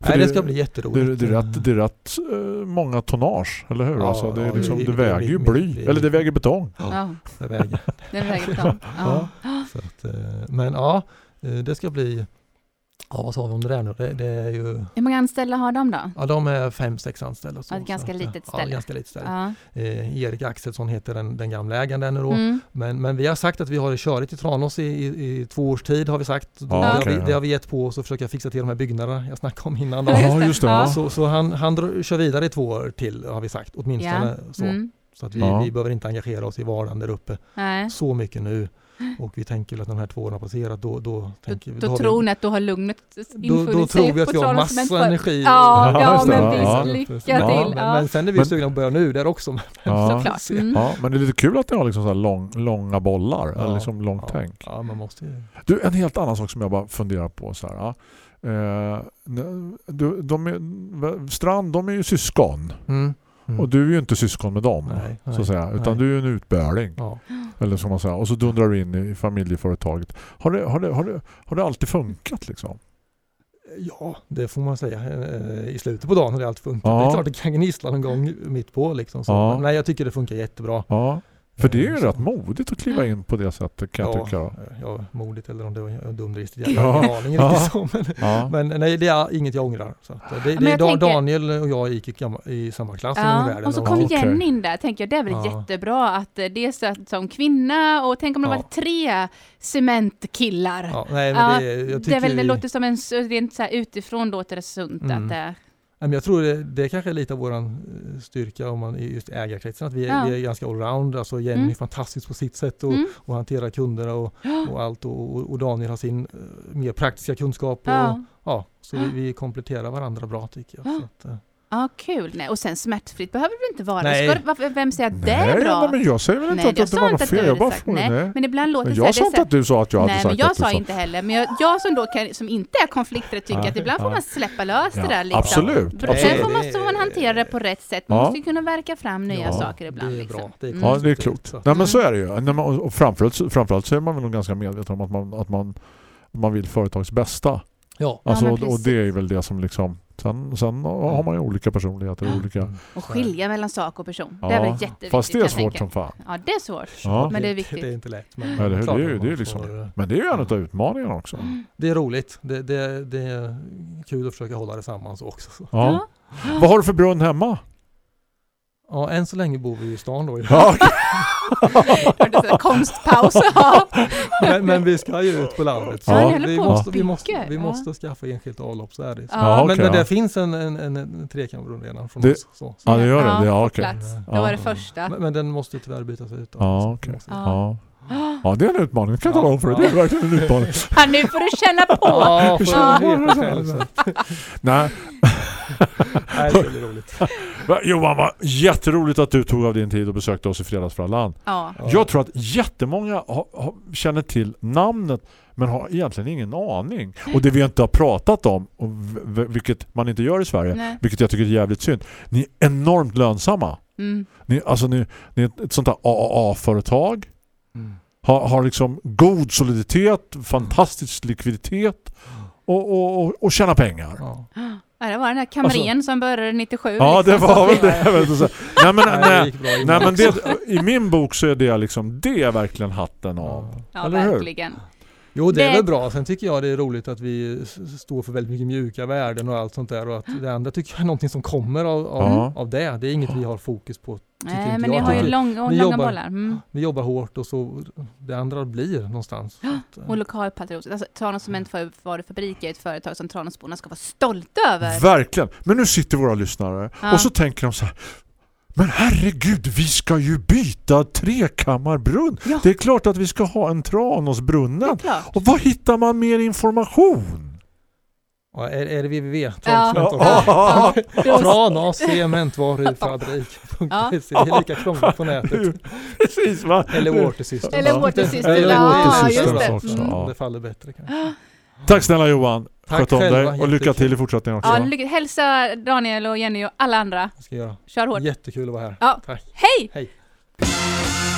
Nej, det, det- ska bli Det, jätteroligt. det, är rätt, det är rätt eh, många tonnage, eller hur? Ja, alltså, det, är ja, liksom, det- det, det- väger ju det- bly, det- eller det väger betong. (laughs) Ja, Det väger. den väger betong. Ja. Så att, eh, men ja, eh, det ska bli, ja vad sa vi om det där nu? Det, det är ju, Hur många anställda har de då? ja de är fem, sex anställda. Så, Ja, ett ganska så litet Ja, ställe. ganska litet ställe. Ja. Eh, Erik Axelsson heter den, den gamla ägaren där nu då. Mm. Men, men vi har sagt att vi har körigt i Tranås i, i, i två års tid har vi sagt. Ja, det, har okej, vi, ja. det har vi gett på oss och försöka fixa till de här byggnaderna jag snackade om innan. Då. Ja, Ja, just det. Ja. Ja. Så, så han, han drar, kör vidare i två år till har vi sagt, åtminstone så. Mm. Så att vi, Ja. vi behöver inte engagera oss i vardagen där uppe Nej. så mycket nu. Och vi tänker att de här två åren har passerat då, då, Då, tänker vi, då har vi- tror ni att då har lugnet då, infunnit då sig tror vi att vi har massa energi. Ja, Ja, ja, men Ja. visst, lycka Ja, till. men, Ja. men sen är vi Men- sugna att börja nu där också. Ja. Mm. Ja, men det är lite kul att ni har liksom så här lång, långa bollar, Ja. eller liksom långt Ja, tänk. ja, man måste ju. Du, en helt annan sak som jag bara funderar på. Så här, ja. eh, du, de är, Strand, de är ju syskon. Mm. Mm. Och du är ju inte syskon med dem, Nej, så nej, säga. Utan nej. du är en utbärling. Ja. Eller som man säger. Och så dundrar du in i familjeföretaget. Har det, har det, har det, har det alltid funkat liksom? ja, det får man säga. Eh, I slutet på dagen har det allt funkat. Ja. Det är klart det kan gnissla någon gång mitt på. Liksom, så. Ja. Nej, jag tycker det funkar jättebra. Ja. För det är ju så. rätt modigt att kliva in på det sättet kan jag ja, tycka. ja, modigt eller om det var dumdristigt. Jag Ja. har ingen aning Ja. riktigt så. Men, Ja. men nej, det är inget jag ångrar. Så att, det, det är jag Da- tänker- Daniel och jag gick i, i samma klass en i Ja, världen. och så och- kom okej. Jenny in där, tänker jag, det är väl Ja. jättebra att eh, det är så att som kvinna och tänk om det Ja. var tre cementkillar. Ja, nej, men Ja, det, jag det, tycker är väl, det låter som en, rent så här utifrån låter det sunt Mm. att det jag tror det, det är kanske är lite av vår styrka om man i just ägarkretsen, att vi är, Ja. vi är ganska allround. Alltså Jenny Mm. är fantastisk på sitt sätt och, Mm. och hanterar kunderna och, och allt och, och- Daniel har sin eh, mer praktiska kunskap. Och, Ja. ja. så vi, vi kompletterar varandra bra tycker jag. Ja. Ja, kul. Nej, och sen smärtfritt behöver det inte vara. Nej. Ska, varför, vem säger att det är nej, bra? nej, men jag säger väl inte Nej, att, att det var något fel. Jag bara sagt får, nej. nej. Men ibland låter Men jag sa inte att du sa att jag hade Nej, sagt men jag att du sa inte heller. Men jag, jag som då kan, som inte är konflikträdd tycker att ibland får man släppa lös Ja, det där liksom. absolut, För absolut. Sen får man, så man hantera det på rätt sätt. Man Ja. måste ju kunna verka fram nya Ja, saker ibland. det är liksom. bra. Det är Mm. Ja, det är klokt. Nej, men så är det ju. Och framförallt, framförallt så är man väl ganska medveten om att man, att man, man vill företags bästa. Ja. Alltså, och, det är väl det som liksom... Sen, sen har man ju olika personligheter och olika... Mm. Och skilja mellan sak och person. det är väl jätteviktigt. fast det är svårt som fan. Ja, det är svårt. Ja. Men det är viktigt. Det är inte lätt. Men Ja, det, är- klart det, är, det är liksom... får, Men det är ju en av utmaningarna också. Det är roligt. Det, det, det är kul att försöka hålla det samman så också. Så. Ja. Vad har du för brunn hemma? Ja, än så länge bor vi i stan då. Ja. (laughs) Det så Konstpaus. (laughs) Ja. men, men vi ska ju ut på landet. Ja, ni håller vi, måste, vi, måste, vi ja. måste skaffa enskilt avlopp, så är det. Så. Ja, okej, men, men ja. det finns en, en, en, en trekammarbrunn redan från Det- oss. Så. ja, det gör det. det ja, på okej. plats. Det Ja. var det första. Men, men den måste tyvärr bytas ut. då. Ja, Så- så- Ja. Ja, det är en utmaning. Det kan jag tala om för dig. Det är verkligen en utmaning. (laughs) Ja, nu får du känna på. Ja, får Ja. jag själv. Nej, Nej, det blir roligt. (laughs) Johan, vad jätteroligt att du tog av din tid och besökte oss i Fredagsfrallan. Ja. Jag tror att jättemånga har, har, känner till namnet men har egentligen ingen aning. Och det vi inte har pratat om, och vilket man inte gör i Sverige, Nej. vilket jag tycker är jävligt synd. Ni är enormt lönsamma. Mm. Ni, alltså ni, ni är ett- sånt där AAA-företag. Mm. Har, har liksom god soliditet, fantastisk likviditet och, och, och, och tjäna pengar. Ja. Ja, det var den här kamren som började 97. Alltså- Ja, det liksom, var så- väl det. Nej, men, Nej, det nej, men det, i min bok så är det liksom, det är verkligen hatten av. Ja, Eller hur? Jo, det är Det- väl bra. Sen tycker jag det är roligt att vi står för väldigt mycket mjuka värden och allt sånt där. Och att det andra tycker jag är någonting som kommer av, av, Ja. av det. Det är inget vi har fokus på. Nej, men ni har ju lång, långa jobbar- bollar. Mm. Vi jobbar hårt och så det andra blir någonstans. Att, eh, Och lokalpatriotiskt. Alltså, Tranås Cementvarufabrik är ett företag som Tranåsborna ska vara stolta över. Verkligen. Men nu sitter våra lyssnare Ja. och så tänker de så här men herregud, vi ska ju byta trekammarbrunn. Ja. Det är klart att vi ska ha en Tranåsbrunnen. Och var hittar man mer information? ja, är, är det www? Ja. Ja. Tranås cementvarufabrik.se. (laughs) Det är lika krångligt på nätet. (laughs) Precis va? Eller Watersystem. Eller Watersystem, Eller ja, just det. Mm. Ja. Det faller bättre kanske. Tack snälla Johan. Tack Sköt om dig och lycka till i fortsättningen också. Ja, lycka, hälsa Daniel och Jenny och alla andra. Ska jag göra. Kör hårt. Jättekul att vara här. Ja. Tack. Hej! Hej. (laughs)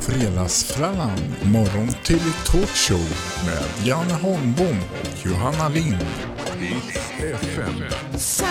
Fredagsfrallan, morgon till talkshow med Janne Holmbom och Johanna Lind. FM. Så,